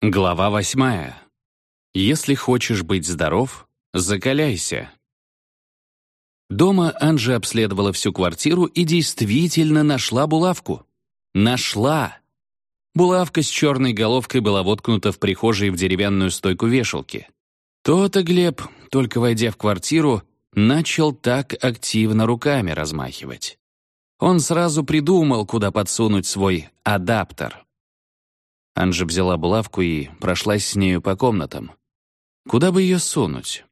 Глава восьмая. Если хочешь быть здоров, закаляйся. Дома Анжи обследовала всю квартиру и действительно нашла булавку. Нашла! Булавка с черной головкой была воткнута в прихожей в деревянную стойку вешалки. То-то Глеб, только войдя в квартиру, начал так активно руками размахивать. Он сразу придумал, куда подсунуть свой адаптер. Анжи взяла булавку и прошлась с нею по комнатам. Куда бы ее сунуть?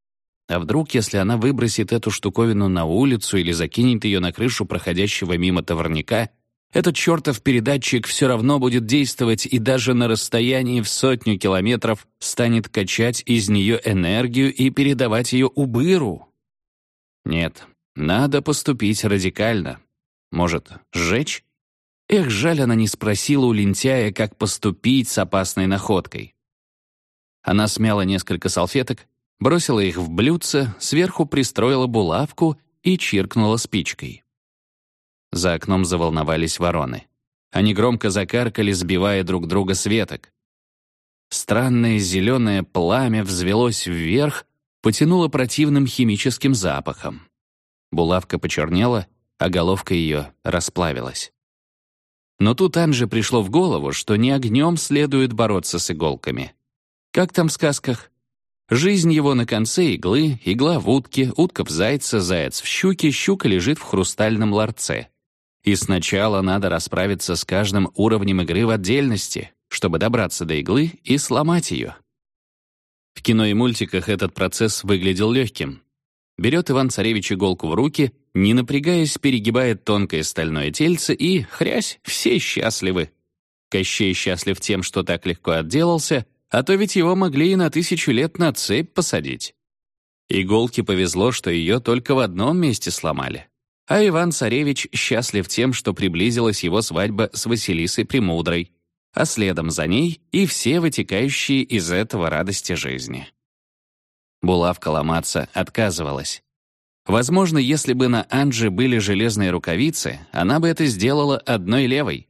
А вдруг, если она выбросит эту штуковину на улицу или закинет ее на крышу проходящего мимо товарняка, этот чертов передатчик все равно будет действовать и даже на расстоянии в сотню километров станет качать из нее энергию и передавать ее Убыру. Нет, надо поступить радикально. Может, сжечь? Эх, жаль, она не спросила у лентяя, как поступить с опасной находкой. Она смяла несколько салфеток, бросила их в блюдце, сверху пристроила булавку и чиркнула спичкой. За окном заволновались вороны. Они громко закаркали, сбивая друг друга с веток. Странное зеленое пламя взвелось вверх, потянуло противным химическим запахом. Булавка почернела, а головка ее расплавилась. Но тут Анже пришло в голову, что не огнем следует бороться с иголками. Как там в сказках? Жизнь его на конце иглы, игла в утке, утка в зайце, заяц в щуке, щука лежит в хрустальном ларце. И сначала надо расправиться с каждым уровнем игры в отдельности, чтобы добраться до иглы и сломать ее. В кино и мультиках этот процесс выглядел легким. Берет Иван-Царевич иголку в руки — не напрягаясь, перегибает тонкое стальное тельце и, хрясь, все счастливы. Кощей счастлив тем, что так легко отделался, а то ведь его могли и на тысячу лет на цепь посадить. Иголке повезло, что ее только в одном месте сломали. А Иван-Царевич счастлив тем, что приблизилась его свадьба с Василисой Премудрой, а следом за ней и все вытекающие из этого радости жизни. Булавка ломаться отказывалась. Возможно, если бы на Анже были железные рукавицы, она бы это сделала одной левой.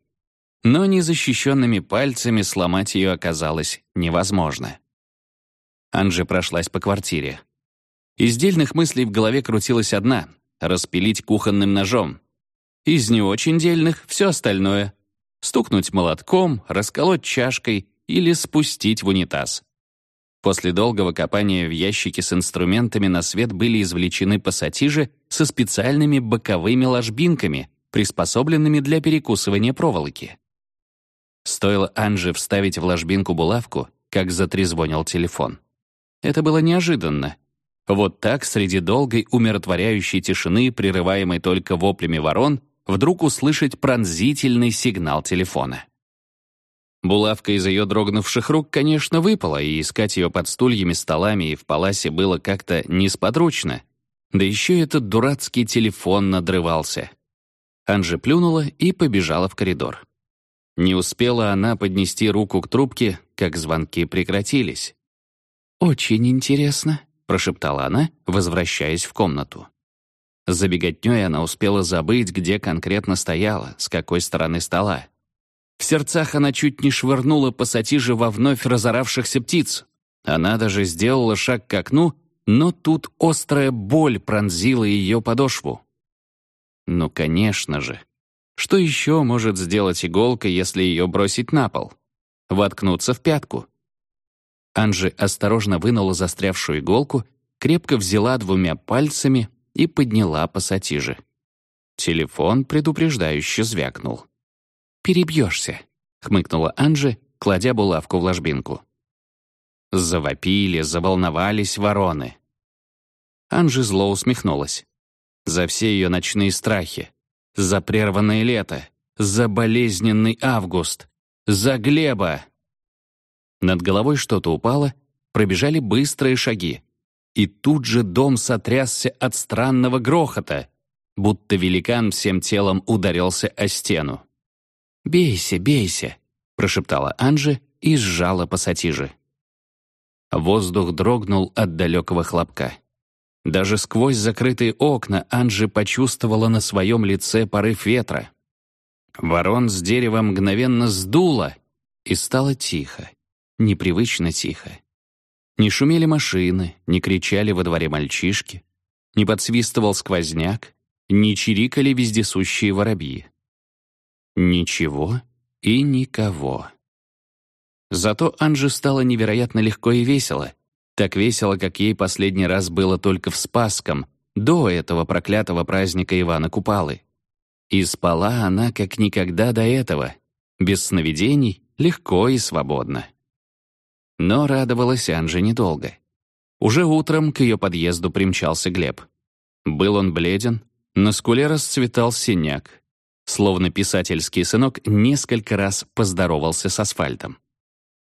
Но незащищенными пальцами сломать ее оказалось невозможно. Анже прошлась по квартире. Из дельных мыслей в голове крутилась одна — распилить кухонным ножом. Из не очень дельных — все остальное. Стукнуть молотком, расколоть чашкой или спустить в унитаз. После долгого копания в ящике с инструментами на свет были извлечены пассатижи со специальными боковыми ложбинками, приспособленными для перекусывания проволоки. Стоило Анже вставить в ложбинку булавку, как затрезвонил телефон. Это было неожиданно. Вот так, среди долгой умиротворяющей тишины, прерываемой только воплями ворон, вдруг услышать пронзительный сигнал телефона. Булавка из ее дрогнувших рук, конечно, выпала, и искать ее под стульями, столами и в паласе было как-то несподручно. Да еще этот дурацкий телефон надрывался. Анжи плюнула и побежала в коридор. Не успела она поднести руку к трубке, как звонки прекратились. «Очень интересно», — прошептала она, возвращаясь в комнату. За беготнёй она успела забыть, где конкретно стояла, с какой стороны стола. В сердцах она чуть не швырнула пассатижи во вновь разоравшихся птиц. Она даже сделала шаг к окну, но тут острая боль пронзила ее подошву. Ну, конечно же. Что еще может сделать иголка, если ее бросить на пол? Воткнуться в пятку. Анжи осторожно вынула застрявшую иголку, крепко взяла двумя пальцами и подняла пассатижи. Телефон предупреждающе звякнул перебьешься», — хмыкнула Анжи, кладя булавку в ложбинку. Завопили, заволновались вороны. Анжи зло усмехнулась. За все ее ночные страхи, за прерванное лето, за болезненный август, за Глеба. Над головой что-то упало, пробежали быстрые шаги. И тут же дом сотрясся от странного грохота, будто великан всем телом ударился о стену. «Бейся, бейся», — прошептала Анжи и сжала пассатижи. Воздух дрогнул от далекого хлопка. Даже сквозь закрытые окна Анжи почувствовала на своем лице порыв ветра. Ворон с дерева мгновенно сдуло, и стало тихо. непривычно тихо. Не шумели машины, не кричали во дворе мальчишки, не подсвистывал сквозняк, не чирикали вездесущие воробьи. Ничего и никого. Зато Анже стало невероятно легко и весело. Так весело, как ей последний раз было только в Спасском, до этого проклятого праздника Ивана Купалы. И спала она как никогда до этого, без сновидений, легко и свободно. Но радовалась Анже недолго. Уже утром к ее подъезду примчался Глеб. Был он бледен, на скуле расцветал синяк. Словно писательский сынок несколько раз поздоровался с асфальтом.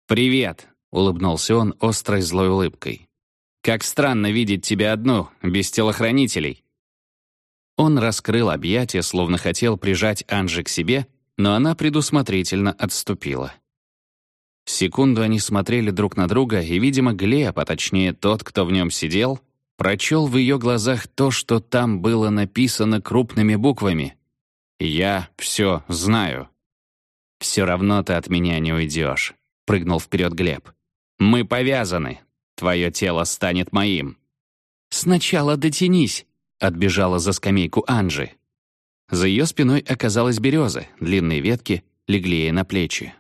«Привет!» — улыбнулся он острой злой улыбкой. «Как странно видеть тебя одну, без телохранителей!» Он раскрыл объятия, словно хотел прижать Анжи к себе, но она предусмотрительно отступила. Секунду они смотрели друг на друга, и, видимо, Глеб, а точнее тот, кто в нем сидел, прочел в ее глазах то, что там было написано крупными буквами. «Я все знаю». «Все равно ты от меня не уйдешь», — прыгнул вперед Глеб. «Мы повязаны. Твое тело станет моим». «Сначала дотянись», — отбежала за скамейку Анжи. За ее спиной оказалась береза, длинные ветки легли ей на плечи.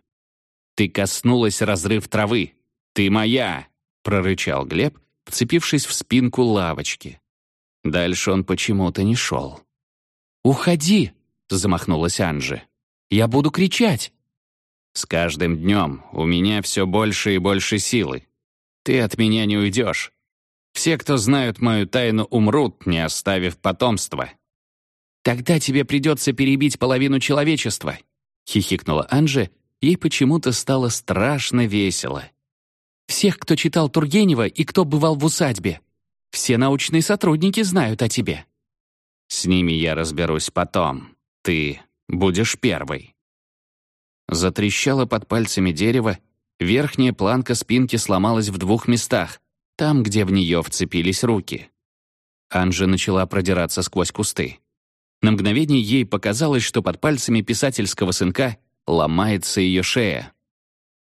«Ты коснулась разрыв травы! Ты моя!» — прорычал Глеб, вцепившись в спинку лавочки. Дальше он почему-то не шел. «Уходи!» — замахнулась Анжи. «Я буду кричать!» «С каждым днем у меня все больше и больше силы. Ты от меня не уйдешь. Все, кто знают мою тайну, умрут, не оставив потомства». «Тогда тебе придется перебить половину человечества», — хихикнула Анжи ей почему-то стало страшно весело. «Всех, кто читал Тургенева и кто бывал в усадьбе. Все научные сотрудники знают о тебе». «С ними я разберусь потом. Ты будешь первой». Затрещало под пальцами дерево, верхняя планка спинки сломалась в двух местах, там, где в нее вцепились руки. Анжа начала продираться сквозь кусты. На мгновение ей показалось, что под пальцами писательского сынка ломается ее шея.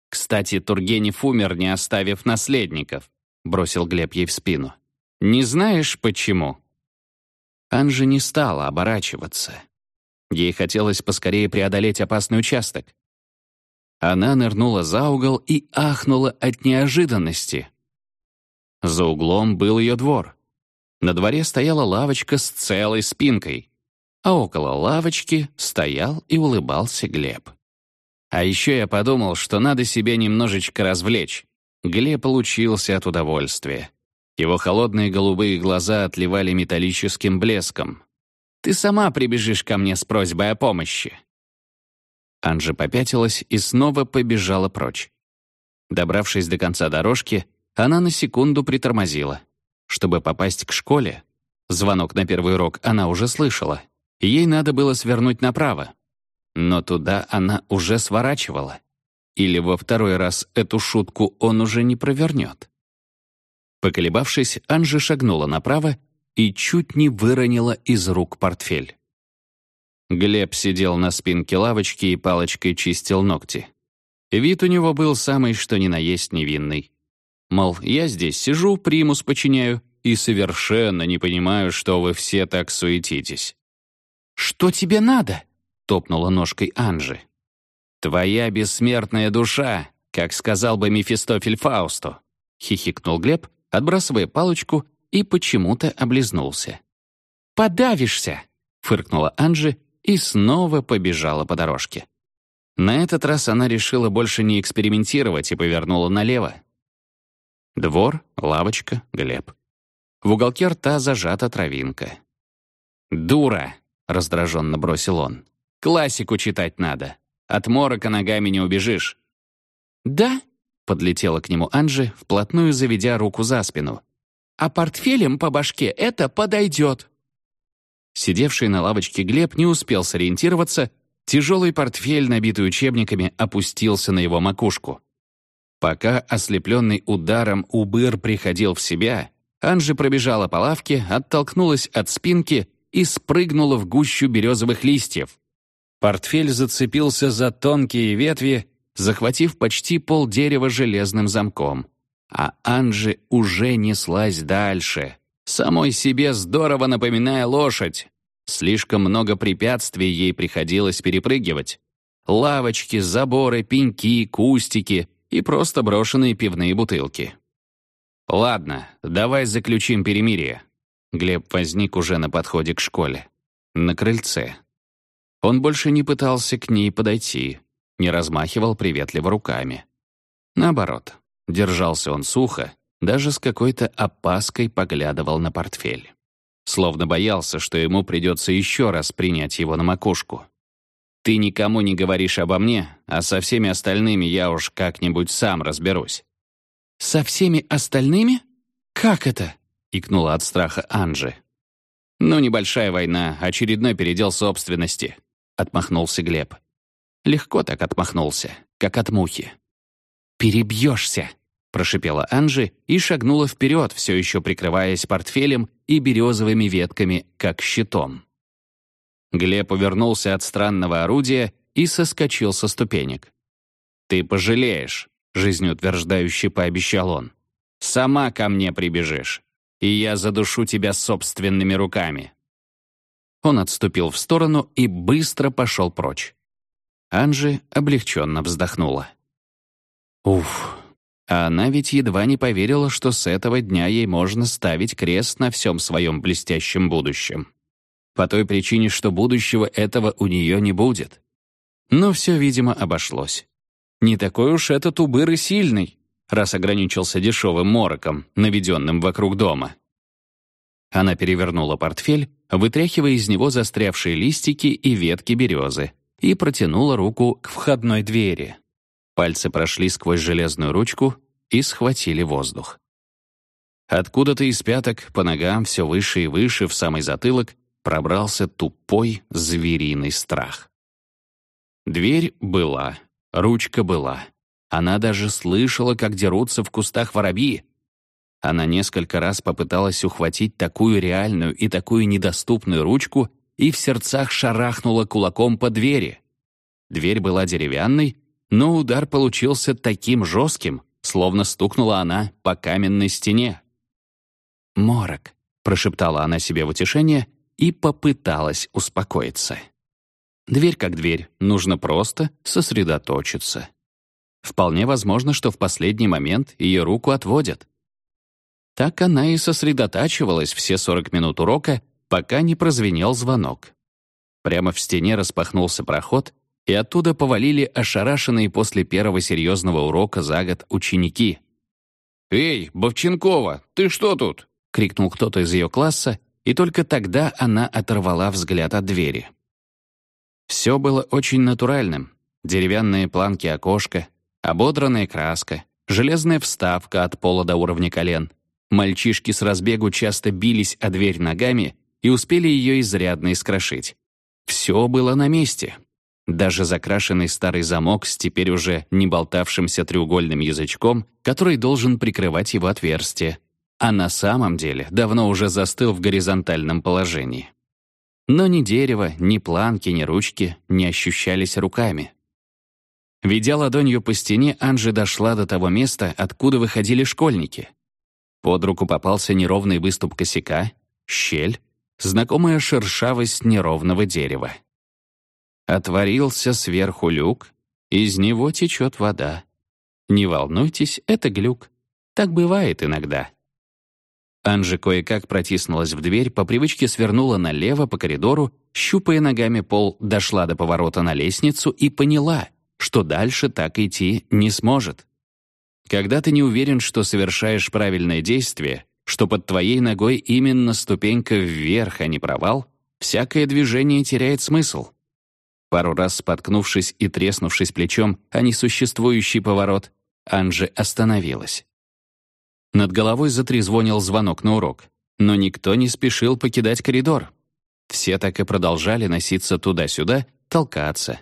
«Кстати, Тургенев умер, не оставив наследников», — бросил Глеб ей в спину. «Не знаешь, почему?» Анжи не стала оборачиваться. Ей хотелось поскорее преодолеть опасный участок. Она нырнула за угол и ахнула от неожиданности. За углом был ее двор. На дворе стояла лавочка с целой спинкой, а около лавочки стоял и улыбался Глеб. А еще я подумал, что надо себя немножечко развлечь. Глеб получился от удовольствия. Его холодные голубые глаза отливали металлическим блеском. «Ты сама прибежишь ко мне с просьбой о помощи». Анжа попятилась и снова побежала прочь. Добравшись до конца дорожки, она на секунду притормозила. Чтобы попасть к школе, звонок на первый урок она уже слышала, ей надо было свернуть направо. Но туда она уже сворачивала. Или во второй раз эту шутку он уже не провернет. Поколебавшись, Анжи шагнула направо и чуть не выронила из рук портфель. Глеб сидел на спинке лавочки и палочкой чистил ногти. Вид у него был самый что ни на есть невинный. Мол, я здесь сижу, примус починяю, и совершенно не понимаю, что вы все так суетитесь. «Что тебе надо?» — топнула ножкой Анжи. «Твоя бессмертная душа, как сказал бы Мефистофель Фаусту», — хихикнул Глеб, отбрасывая палочку и почему-то облизнулся. «Подавишься!» — фыркнула Анжи и снова побежала по дорожке. На этот раз она решила больше не экспериментировать и повернула налево. Двор, лавочка, Глеб. В уголке рта зажата травинка. «Дура!» — раздраженно бросил он. Классику читать надо. От морока ногами не убежишь». «Да?» — подлетела к нему Анжи, вплотную заведя руку за спину. «А портфелем по башке это подойдет». Сидевший на лавочке Глеб не успел сориентироваться, тяжелый портфель, набитый учебниками, опустился на его макушку. Пока ослепленный ударом Убыр приходил в себя, Анжи пробежала по лавке, оттолкнулась от спинки и спрыгнула в гущу березовых листьев. Портфель зацепился за тонкие ветви захватив почти пол дерева железным замком. А Анжи уже неслась дальше, самой себе здорово напоминая лошадь. Слишком много препятствий ей приходилось перепрыгивать. Лавочки, заборы, пеньки, кустики и просто брошенные пивные бутылки. «Ладно, давай заключим перемирие». Глеб возник уже на подходе к школе. На крыльце. Он больше не пытался к ней подойти, не размахивал приветливо руками. Наоборот, держался он сухо, даже с какой-то опаской поглядывал на портфель. Словно боялся, что ему придется еще раз принять его на макушку. «Ты никому не говоришь обо мне, а со всеми остальными я уж как-нибудь сам разберусь». «Со всеми остальными? Как это?» — икнула от страха Анжи. «Ну, небольшая война, очередной передел собственности», — отмахнулся Глеб. Легко так отмахнулся, как от мухи. «Перебьешься!» — прошипела Анжи и шагнула вперед, все еще прикрываясь портфелем и березовыми ветками, как щитом. Глеб увернулся от странного орудия и соскочил со ступенек. «Ты пожалеешь», — жизнеутверждающе пообещал он. «Сама ко мне прибежишь, и я задушу тебя собственными руками». Он отступил в сторону и быстро пошел прочь. Анжи облегченно вздохнула. Уф, а она ведь едва не поверила, что с этого дня ей можно ставить крест на всем своем блестящем будущем. По той причине, что будущего этого у нее не будет. Но все, видимо, обошлось. Не такой уж этот убыр и сильный, раз ограничился дешевым мороком, наведенным вокруг дома. Она перевернула портфель, вытряхивая из него застрявшие листики и ветки березы, и протянула руку к входной двери. Пальцы прошли сквозь железную ручку и схватили воздух. Откуда-то из пяток по ногам все выше и выше в самый затылок пробрался тупой звериный страх. Дверь была, ручка была. Она даже слышала, как дерутся в кустах воробьи. Она несколько раз попыталась ухватить такую реальную и такую недоступную ручку и в сердцах шарахнула кулаком по двери. Дверь была деревянной, но удар получился таким жестким, словно стукнула она по каменной стене. «Морок», — прошептала она себе в утешение и попыталась успокоиться. Дверь как дверь, нужно просто сосредоточиться. Вполне возможно, что в последний момент ее руку отводят. Так она и сосредотачивалась все 40 минут урока, пока не прозвенел звонок. Прямо в стене распахнулся проход, и оттуда повалили ошарашенные после первого серьезного урока за год ученики. «Эй, Бовченкова, ты что тут?» — крикнул кто-то из ее класса, и только тогда она оторвала взгляд от двери. Все было очень натуральным. Деревянные планки окошка, ободранная краска, железная вставка от пола до уровня колен. Мальчишки с разбегу часто бились о дверь ногами и успели ее изрядно искрошить. Все было на месте. Даже закрашенный старый замок с теперь уже не болтавшимся треугольным язычком, который должен прикрывать его отверстие, а на самом деле давно уже застыл в горизонтальном положении. Но ни дерево, ни планки, ни ручки не ощущались руками. Ведя ладонью по стене, Анжи дошла до того места, откуда выходили школьники. Под руку попался неровный выступ косяка, щель, знакомая шершавость неровного дерева. Отворился сверху люк, из него течет вода. Не волнуйтесь, это глюк. Так бывает иногда. Анжи кое-как протиснулась в дверь, по привычке свернула налево по коридору, щупая ногами пол, дошла до поворота на лестницу и поняла, что дальше так идти не сможет. Когда ты не уверен, что совершаешь правильное действие, что под твоей ногой именно ступенька вверх, а не провал, всякое движение теряет смысл. Пару раз споткнувшись и треснувшись плечом о несуществующий поворот, Анжи остановилась. Над головой затрезвонил звонок на урок, но никто не спешил покидать коридор. Все так и продолжали носиться туда-сюда, толкаться.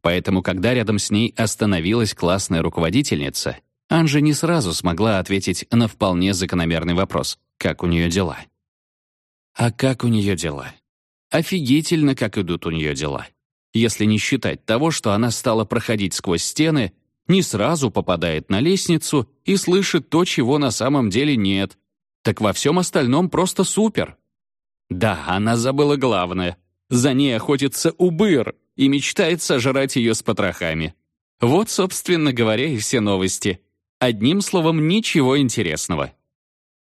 Поэтому, когда рядом с ней остановилась классная руководительница, Анжи не сразу смогла ответить на вполне закономерный вопрос «Как у нее дела?». А как у нее дела? Офигительно, как идут у нее дела. Если не считать того, что она стала проходить сквозь стены, не сразу попадает на лестницу и слышит то, чего на самом деле нет. Так во всем остальном просто супер. Да, она забыла главное. За ней охотится убыр и мечтает сожрать ее с потрохами. Вот, собственно говоря, и все новости. Одним словом, ничего интересного.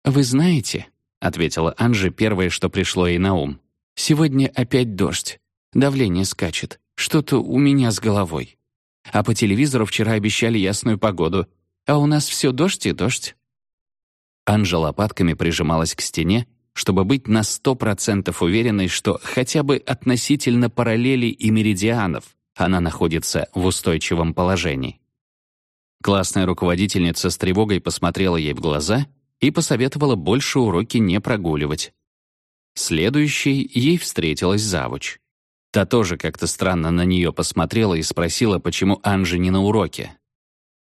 «Вы знаете», — ответила Анжи первое, что пришло ей на ум, «сегодня опять дождь. Давление скачет. Что-то у меня с головой. А по телевизору вчера обещали ясную погоду. А у нас все дождь и дождь». Анжа лопатками прижималась к стене, чтобы быть на сто процентов уверенной, что хотя бы относительно параллелей и меридианов она находится в устойчивом положении. Классная руководительница с тревогой посмотрела ей в глаза и посоветовала больше уроки не прогуливать. Следующей ей встретилась завуч. Та тоже как-то странно на нее посмотрела и спросила, почему Анжи не на уроке.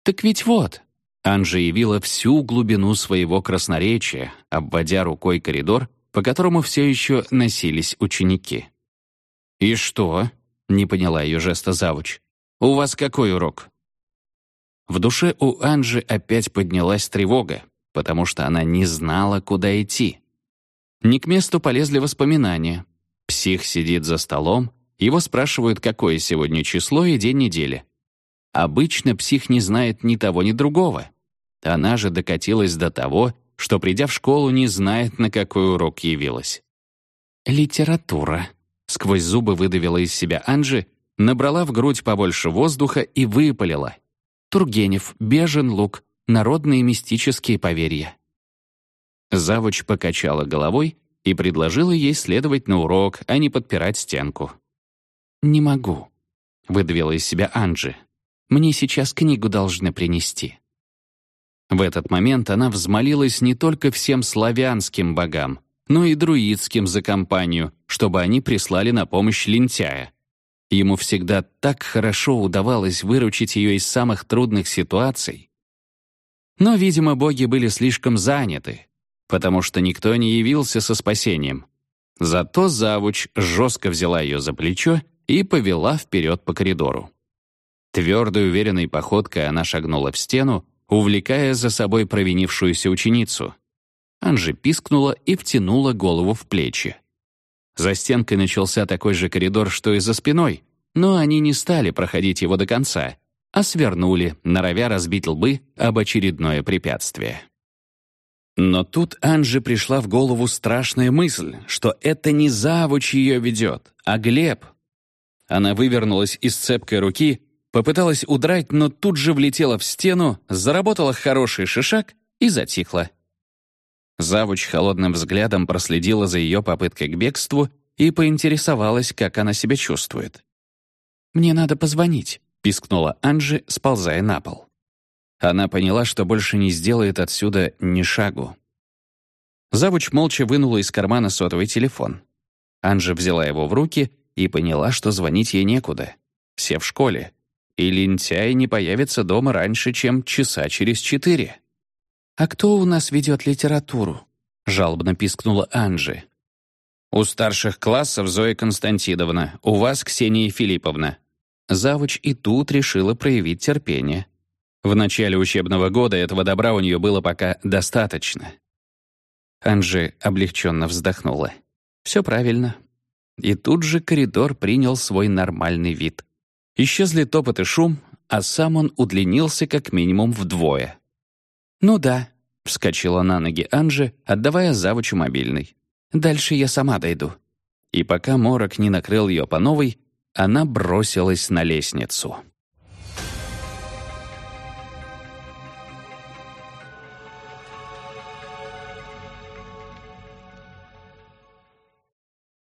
«Так ведь вот», Анжа явила всю глубину своего красноречия, обводя рукой коридор, по которому все еще носились ученики. «И что?» — не поняла ее жеста завуч. «У вас какой урок?» В душе у Анжи опять поднялась тревога, потому что она не знала, куда идти. Не к месту полезли воспоминания. Псих сидит за столом, его спрашивают, какое сегодня число и день недели. Обычно псих не знает ни того, ни другого. Она же докатилась до того, что, придя в школу, не знает, на какой урок явилась. «Литература», — сквозь зубы выдавила из себя Анжи, набрала в грудь побольше воздуха и выпалила. «Тургенев, Бежен лук, народные мистические поверья». Завуч покачала головой и предложила ей следовать на урок, а не подпирать стенку. «Не могу», — выдавила из себя Анжи. «Мне сейчас книгу должны принести». В этот момент она взмолилась не только всем славянским богам, но и друидским за компанию, чтобы они прислали на помощь лентяя. Ему всегда так хорошо удавалось выручить ее из самых трудных ситуаций. Но, видимо, боги были слишком заняты, потому что никто не явился со спасением. Зато завуч жестко взяла ее за плечо и повела вперед по коридору. Твердой уверенной походкой она шагнула в стену, увлекая за собой провинившуюся ученицу. Анжи пискнула и втянула голову в плечи. За стенкой начался такой же коридор, что и за спиной, но они не стали проходить его до конца, а свернули, норовя разбить лбы об очередное препятствие. Но тут Анже пришла в голову страшная мысль, что это не завуч ее ведет, а Глеб. Она вывернулась из цепкой руки Попыталась удрать, но тут же влетела в стену, заработала хороший шишак и затихла. Завуч холодным взглядом проследила за ее попыткой к бегству и поинтересовалась, как она себя чувствует. «Мне надо позвонить», — пискнула Анжи, сползая на пол. Она поняла, что больше не сделает отсюда ни шагу. Завуч молча вынула из кармана сотовый телефон. Анжи взяла его в руки и поняла, что звонить ей некуда. Все в школе и лентяй не появится дома раньше, чем часа через четыре. «А кто у нас ведет литературу?» — жалобно пискнула Анжи. «У старших классов Зоя Константиновна, у вас Ксения Филипповна». Завуч и тут решила проявить терпение. В начале учебного года этого добра у нее было пока достаточно. Анжи облегченно вздохнула. «Все правильно». И тут же коридор принял свой нормальный вид — Исчезли топот и шум, а сам он удлинился как минимум вдвое. «Ну да», — вскочила на ноги Анжи, отдавая завучу мобильный. «Дальше я сама дойду». И пока морок не накрыл ее по новой, она бросилась на лестницу.